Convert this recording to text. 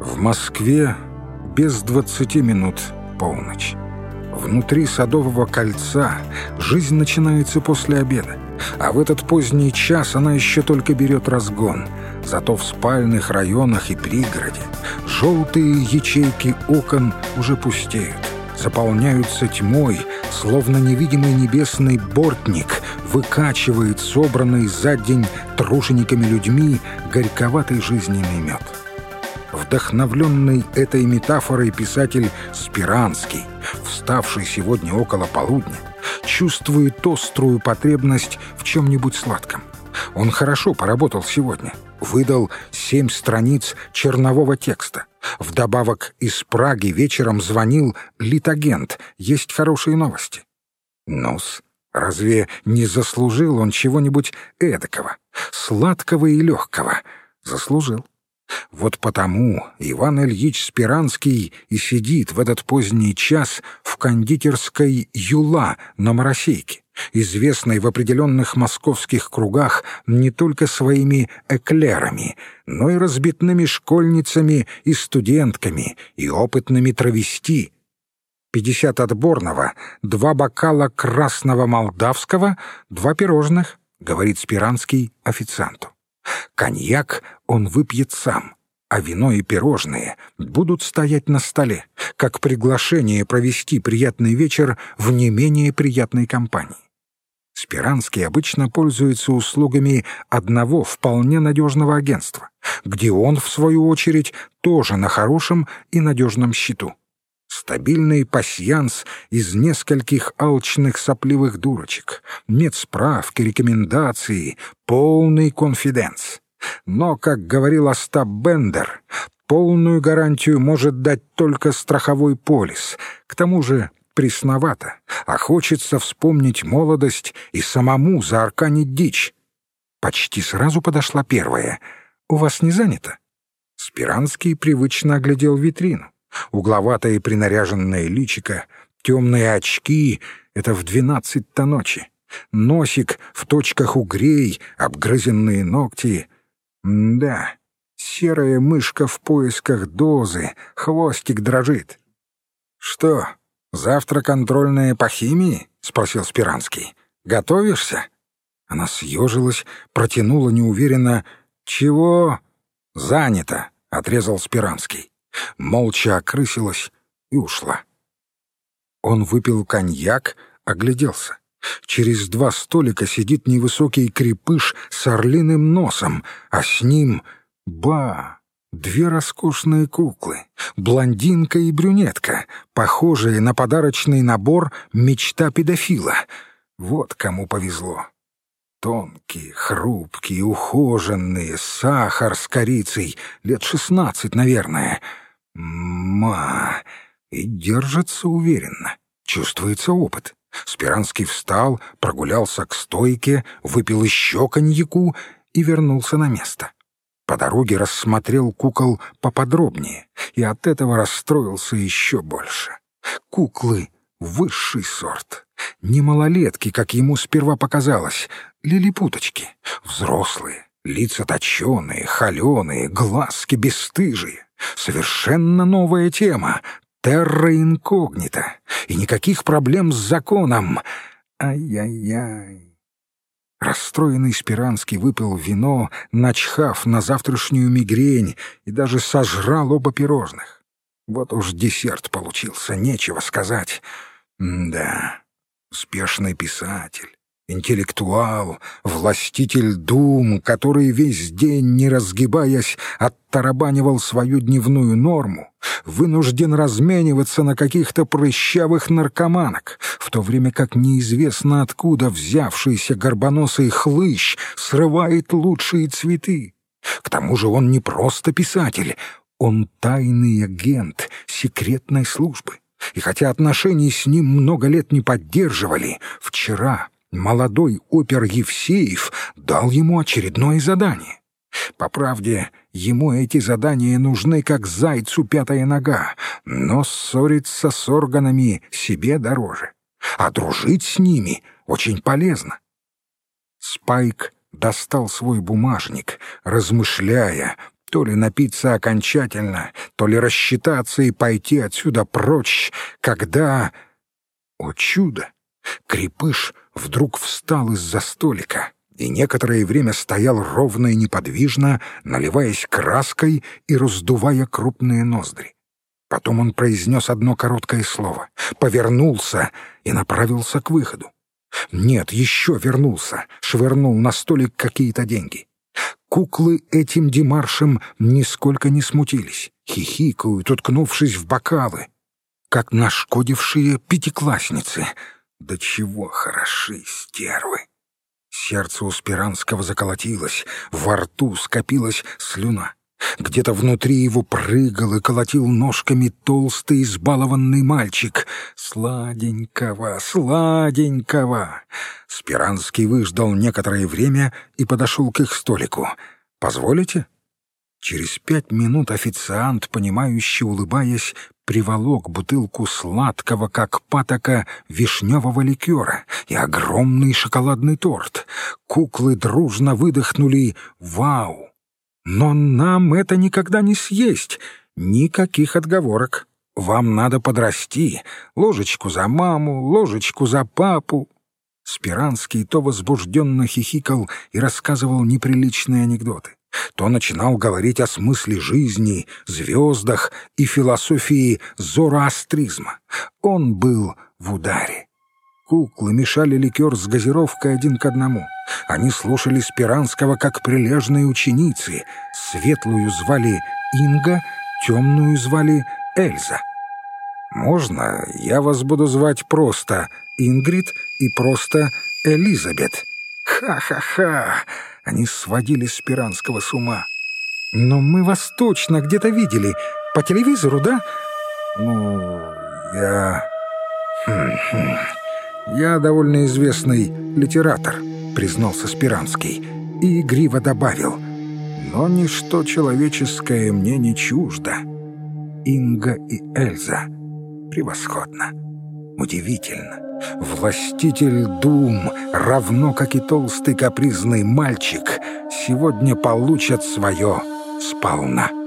В Москве без двадцати минут полночь. Внутри Садового кольца жизнь начинается после обеда, а в этот поздний час она еще только берет разгон. Зато в спальных районах и пригороде желтые ячейки окон уже пустеют, заполняются тьмой, словно невидимый небесный бортник выкачивает собранный за день тружениками людьми горьковатый жизненный мед. Вдохновленный этой метафорой писатель Спиранский, вставший сегодня около полудня, чувствует острую потребность в чем-нибудь сладком. Он хорошо поработал сегодня, выдал семь страниц чернового текста. Вдобавок из Праги вечером звонил литагент, есть хорошие новости. Нус, разве не заслужил он чего-нибудь эдакого, сладкого и легкого? Заслужил. Вот потому Иван Ильич Спиранский и сидит в этот поздний час в кондитерской «Юла» на Моросейке, известной в определенных московских кругах не только своими эклерами, но и разбитными школьницами и студентками, и опытными травести. Пятьдесят отборного, два бокала красного молдавского, два пирожных, говорит Спиранский официанту. Коньяк он выпьет сам, а вино и пирожные будут стоять на столе, как приглашение провести приятный вечер в не менее приятной компании. Спиранский обычно пользуется услугами одного вполне надежного агентства, где он, в свою очередь, тоже на хорошем и надежном счету. Стабильный пасьянс из нескольких алчных сопливых дурочек, нет справки, рекомендации, полный конфиденс. Но, как говорил Остап Бендер, полную гарантию может дать только страховой полис. К тому же пресновато, а хочется вспомнить молодость и самому заарканить дичь. Почти сразу подошла первая. «У вас не занято?» Спиранский привычно оглядел витрину. Угловатое принаряженное личико, темные очки — это в двенадцать-то ночи. Носик в точках угрей, обгрызенные ногти. М да, серая мышка в поисках дозы, хвостик дрожит. «Что, завтра контрольная по химии?» — спросил Спиранский. «Готовишься?» Она съежилась, протянула неуверенно. «Чего?» «Занято», — отрезал Спиранский молча окрысилась и ушла. Он выпил коньяк, огляделся. Через два столика сидит невысокий крепыш с орлиным носом, а с ним — ба! Две роскошные куклы, блондинка и брюнетка, похожие на подарочный набор «Мечта педофила». Вот кому повезло. Тонкие, хрупкие, ухоженные, сахар с корицей, лет шестнадцать, наверное. Ма! И держится уверенно. Чувствуется опыт. Спиранский встал, прогулялся к стойке, выпил еще коньяку и вернулся на место. По дороге рассмотрел кукол поподробнее и от этого расстроился еще больше. Куклы — высший сорт. Не малолетки, как ему сперва показалось, лилипуточки, взрослые, лица точеные, холеные, глазки бесстыжие. Совершенно новая тема — терра инкогнита, и никаких проблем с законом. Ай-яй-яй. Расстроенный Спиранский выпил вино, начхав на завтрашнюю мигрень и даже сожрал оба пирожных. Вот уж десерт получился, нечего сказать. М да, успешный писатель интеллектуал, властитель дум, который весь день, не разгибаясь, оттарабанивал свою дневную норму, вынужден размениваться на каких-то прыщавых наркоманок, в то время как неизвестно откуда взявшийся горбоносый хлыщ срывает лучшие цветы. К тому же он не просто писатель, он тайный агент секретной службы. И хотя отношений с ним много лет не поддерживали, вчера молодой опер Евсеев дал ему очередное задание. По правде, ему эти задания нужны как зайцу пятая нога, но ссориться с органами себе дороже, а дружить с ними очень полезно. Спайк достал свой бумажник, размышляя, То ли напиться окончательно, то ли рассчитаться и пойти отсюда прочь, когда... О чудо! Крепыш вдруг встал из-за столика и некоторое время стоял ровно и неподвижно, наливаясь краской и раздувая крупные ноздри. Потом он произнес одно короткое слово, повернулся и направился к выходу. Нет, еще вернулся, швырнул на столик какие-то деньги. Куклы этим демаршем нисколько не смутились, хихикают, уткнувшись в бокалы, как нашкодившие пятиклассницы. Да чего хороши стервы! Сердце у Спиранского заколотилось, во рту скопилась слюна. Где-то внутри его прыгал и колотил ножками толстый избалованный мальчик. Сладенького, сладенького! Спиранский выждал некоторое время и подошел к их столику. «Позволите?» Через пять минут официант, понимающе улыбаясь, приволок бутылку сладкого, как патока, вишневого ликера и огромный шоколадный торт. Куклы дружно выдохнули «Вау!» Но нам это никогда не съесть. Никаких отговорок. Вам надо подрасти. Ложечку за маму, ложечку за папу. Спиранский то возбужденно хихикал и рассказывал неприличные анекдоты, то начинал говорить о смысле жизни, звездах и философии зороастризма. Он был в ударе. Куклы мешали ликер с газировкой один к одному. Они слушали Спиранского как прилежные ученицы. Светлую звали Инга, темную звали Эльза. «Можно я вас буду звать просто Ингрид и просто Элизабет?» «Ха-ха-ха!» Они сводили Спиранского с ума. «Но мы вас точно где-то видели. По телевизору, да?» «Ну, я...» хм -хм. «Я довольно известный литератор», — признался Спиранский, и игриво добавил. «Но ничто человеческое мне не чуждо. Инга и Эльза. Превосходно. Удивительно. Властитель дум, равно как и толстый капризный мальчик, сегодня получат свое сполна».